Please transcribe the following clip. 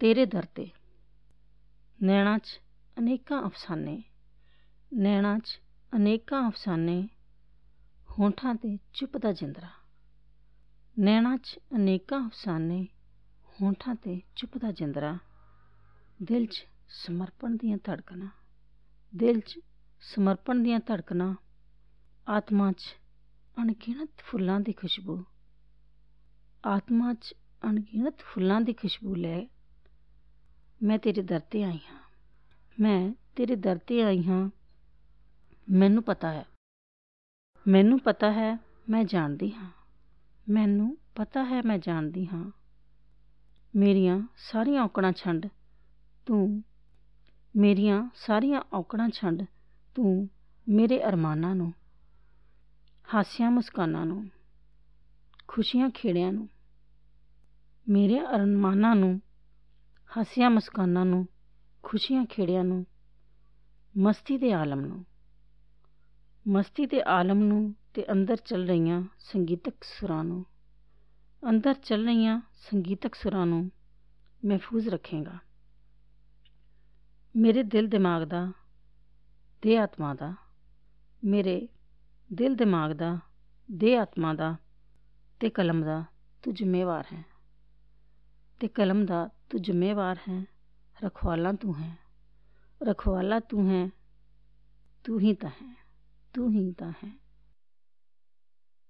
ਤੇਰੇ ਦਰ ਤੇ। ਨੈਣਾਂ 'ਚ ਅਨੇਕਾਂ ਅਫਸਾਨੇ, ਨੈਣਾਂ 'ਚ ਅਨੇਕਾਂ ਅਫਸਾਨੇ, ਹੋਂਠਾਂ ਤੇ ਚੁੱਪਦਾ ਜਿੰਦਰਾ। ਨੈਣਾਂ 'ਚ ਅਨੇਕਾਂ ਅਫਸਾਨੇ, ਹੋਂਠਾਂ ਤੇ ਚੁੱਪਦਾ ਜਿੰਦਰਾ। ਦਿਲ 'ਚ ਸਮਰਪਣ ਦੀਆਂ ਧੜਕਣਾ, ਦਿਲ 'ਚ ਸਮਰਪਣ ਦੀਆਂ ਧੜਕਣਾ, ਆਤਮਾ 'ਚ ਅਣਗਿਣਤ ਫੁੱਲਾਂ ਦੀ ਖੁਸ਼ਬੂ। ਆਤਮਾ 'ਚ ਅਣਗਿਣਤ ਫੁੱਲਾਂ ਦੀ ਖੁਸ਼ਬੂ ਲੈ ਮੈਂ ਤੇਰੇ ਦਰ ਤੇ ਆਈ ਹਾਂ। ਮੈਂ ਤੇਰੇ ਦਰ ਤੇ ਆਈ ਹਾਂ। ਮੈਨੂੰ ਪਤਾ ਹੈ। ਮੈਨੂੰ ਪਤਾ ਹੈ, ਮੈਂ ਜਾਣਦੀ ਹਾਂ। ਮੈਨੂੰ ਪਤਾ ਹੈ, ਮੈਂ ਜਾਣਦੀ ਹਾਂ। ਮੇਰੀਆਂ ਸਾਰੀਆਂ ਔਕੜਾਂ ਛੱਡ ਤੂੰ, ਮੇਰੀਆਂ ਸਾਰੀਆਂ ਔਕੜਾਂ ਛੱਡ ਤੂੰ ਮੇਰੇ ਅਰਮਾਨਾਂ ਨੂੰ, ਹਾਸਿਆਂ ਮੁਸਕਾਨਾਂ ਨੂੰ, ਖੁਸ਼ੀਆਂ ਖੇੜਿਆਂ ਨੂੰ, ਮੇਰੇ ਅਰਮਾਨਾਂ ਨੂੰ ਹੱਸੀਆਂ ਮੁਸਕਾਨਾਂ ਨੂੰ, ਖੁਸ਼ੀਆਂ ਖੇੜਿਆਂ ਨੂੰ, ਮਸਤੀ ਦੇ ਆਲਮ ਨੂੰ। ਮਸਤੀ ਦੇ ਆਲਮ ਨੂੰ ਤੇ ਅੰਦਰ ਚੱਲ ਰਹੀਆਂ ਸੰਗੀਤਕ ਸੁਰਾਂ ਨੂੰ। ਅੰਦਰ ਚੱਲ ਰਹੀਆਂ ਸੰਗੀਤਕ ਸੁਰਾਂ ਨੂੰ ਮਹਿਫੂਜ਼ ਰੱਖੇਗਾ। ਮੇਰੇ ਦਿਲ ਦਿਮਾਗ ਦਾ, ਦੇ ਆਤਮਾ ਦਾ, ਮੇਰੇ ਦਿਲ ਦਿਮਾਗ ਦਾ, ਦੇ ਆਤਮਾ ਦਾ ਤੇ ਕਲਮ ਦਾ ਤੂੰ ਜ਼ਿੰਮੇਵਾਰ ਹੈ। ਤੇ ਕਲਮ ਦਾ ਤੂੰ ਜ਼ਿੰਮੇਵਾਰ ਹੈ, ਰਖਵਾਲਾ ਤੂੰ ਹੈ। ਰਖਵਾਲਾ ਤੂੰ ਹੈ, ਤੂੰ ਹੀ ਤਾਂ ਹੈ, ਤੂੰ ਹੀ ਤਾਂ ਹੈ।